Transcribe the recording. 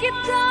kita